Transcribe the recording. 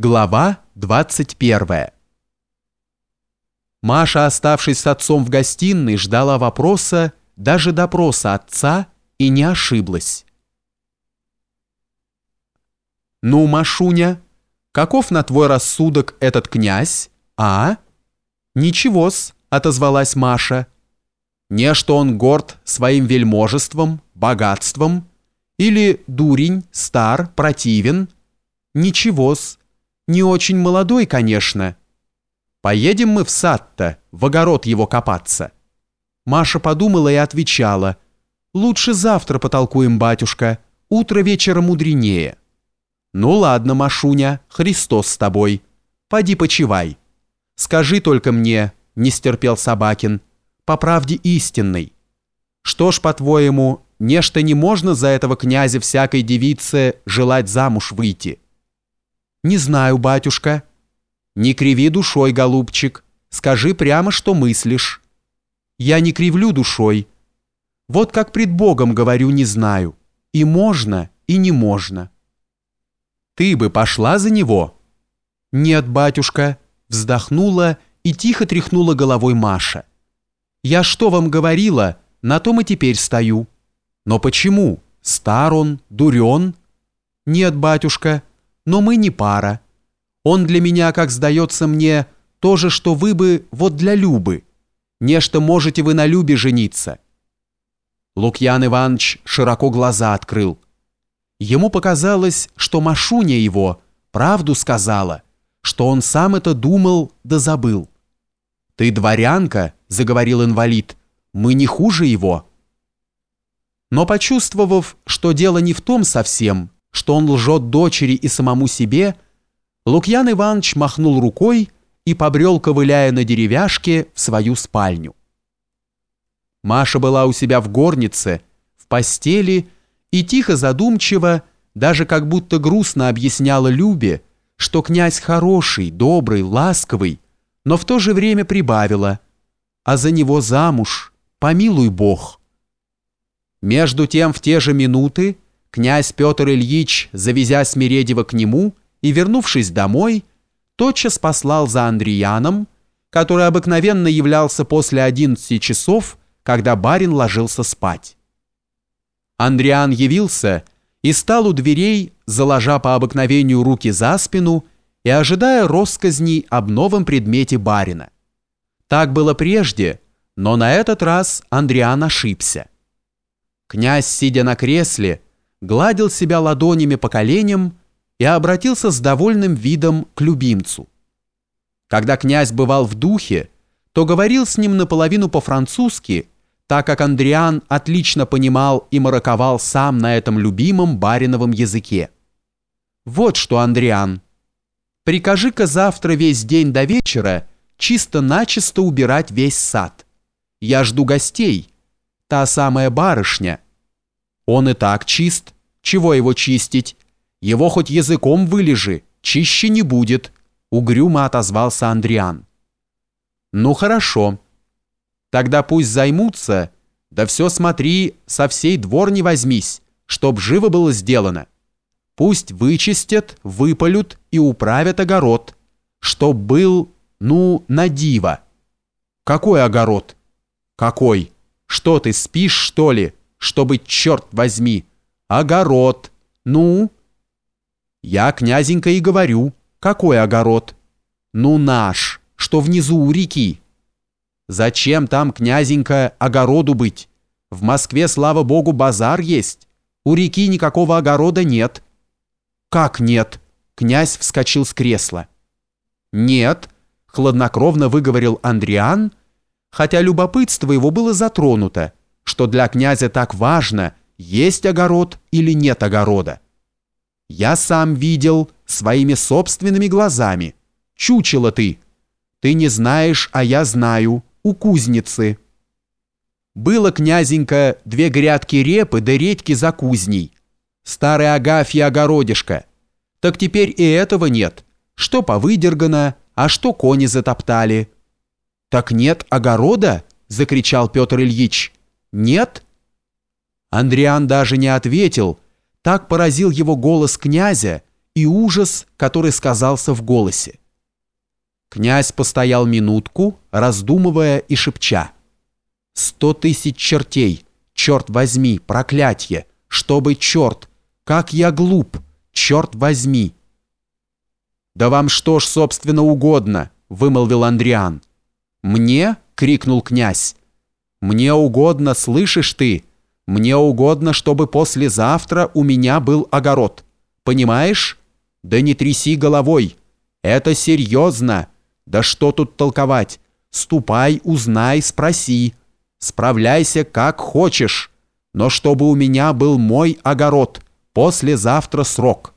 Глава 21 Маша, оставшись с отцом в гостиной, ждала вопроса, даже допроса отца, и не ошиблась. «Ну, Машуня, каков на твой рассудок этот князь, а?» «Ничего-с», — отозвалась Маша. «Не, что он горд своим вельможеством, богатством, или дурень, стар, противен. Ничего-с, не очень молодой, конечно. Поедем мы в сад-то, в огород его копаться. Маша подумала и отвечала. Лучше завтра потолкуем, батюшка. Утро вечера мудренее. Ну ладно, Машуня, Христос с тобой. Поди почивай. Скажи только мне, не стерпел Собакин, по правде истинной. Что ж, по-твоему, нечто не можно за этого князя всякой девице желать замуж выйти?» «Не знаю, батюшка». «Не криви душой, голубчик. Скажи прямо, что мыслишь». «Я не кривлю душой. Вот как пред Богом говорю, не знаю. И можно, и не можно». «Ты бы пошла за него?» «Нет, батюшка», вздохнула и тихо тряхнула головой Маша. «Я что вам говорила, на том и теперь стою». «Но почему? Стар он, дурен?» «Нет, батюшка, но мы не пара. Он для меня, как сдается мне, то же, что вы бы вот для Любы. Нечто можете вы на Любе жениться». Лукьян Иванович широко глаза открыл. Ему показалось, что Машуня его правду сказала, что он сам это думал да забыл. «Ты дворянка», — заговорил инвалид, — «мы не хуже его». Но почувствовав, что дело не в том совсем, что он лжет дочери и самому себе, Лукьян Иванович махнул рукой и побрел, ковыляя на деревяшке, в свою спальню. Маша была у себя в горнице, в постели и тихо задумчиво, даже как будто грустно объясняла Любе, что князь хороший, добрый, ласковый, но в то же время прибавила, а за него замуж, помилуй Бог. Между тем в те же минуты Князь Петр Ильич, завезя Смиредева к нему и вернувшись домой, тотчас послал за Андрияном, который обыкновенно являлся после 11 часов, когда барин ложился спать. Андриан явился и стал у дверей, заложа по обыкновению руки за спину и ожидая россказней об новом предмете барина. Так было прежде, но на этот раз Андриан ошибся. Князь, сидя на кресле, гладил себя ладонями по коленям и обратился с довольным видом к любимцу. Когда князь бывал в духе, то говорил с ним наполовину по-французски, так как Андриан отлично понимал и мараковал сам на этом любимом бариновом языке. «Вот что, Андриан, прикажи-ка завтра весь день до вечера чисто-начисто убирать весь сад. Я жду гостей. Та самая барышня» Он и так чист. Чего его чистить? Его хоть языком вылежи, чище не будет, угрюмо отозвался Андриан. Ну хорошо. Тогда пусть займутся, да все смотри, со всей двор не возьмись, чтоб живо было сделано. Пусть вычистят, выполют и управят огород, чтоб был, ну, на диво. Какой огород? Какой? Что ты, спишь, что ли? Чтобы, черт возьми, огород. Ну? Я, князенька, и говорю, какой огород? Ну, наш, что внизу у реки. Зачем там, князенька, огороду быть? В Москве, слава богу, базар есть. У реки никакого огорода нет. Как нет? Князь вскочил с кресла. Нет, хладнокровно выговорил Андриан, хотя любопытство его было затронуто что для князя так важно, есть огород или нет огорода. Я сам видел своими собственными глазами. Чучело ты. Ты не знаешь, а я знаю. У кузницы. Было, князенька, две грядки репы да редьки за кузней. Старый Агафья огородишко. Так теперь и этого нет. Что повыдергано, а что кони затоптали. Так нет огорода? Закричал Петр Ильич. Нет? Андриан даже не ответил, так поразил его голос князя и ужас, который сказался в голосе. Князь постоял минутку, раздумывая и шепча. «Сто тысяч чертей! Черт возьми, проклятье! Чтобы черт! Как я глуп! Черт возьми!» «Да вам что ж, собственно, угодно!» — вымолвил Андриан. «Мне?» — крикнул князь. «Мне угодно, слышишь ты? Мне угодно, чтобы послезавтра у меня был огород. Понимаешь? Да не тряси головой. Это серьезно. Да что тут толковать? Ступай, узнай, спроси. Справляйся как хочешь. Но чтобы у меня был мой огород. Послезавтра срок».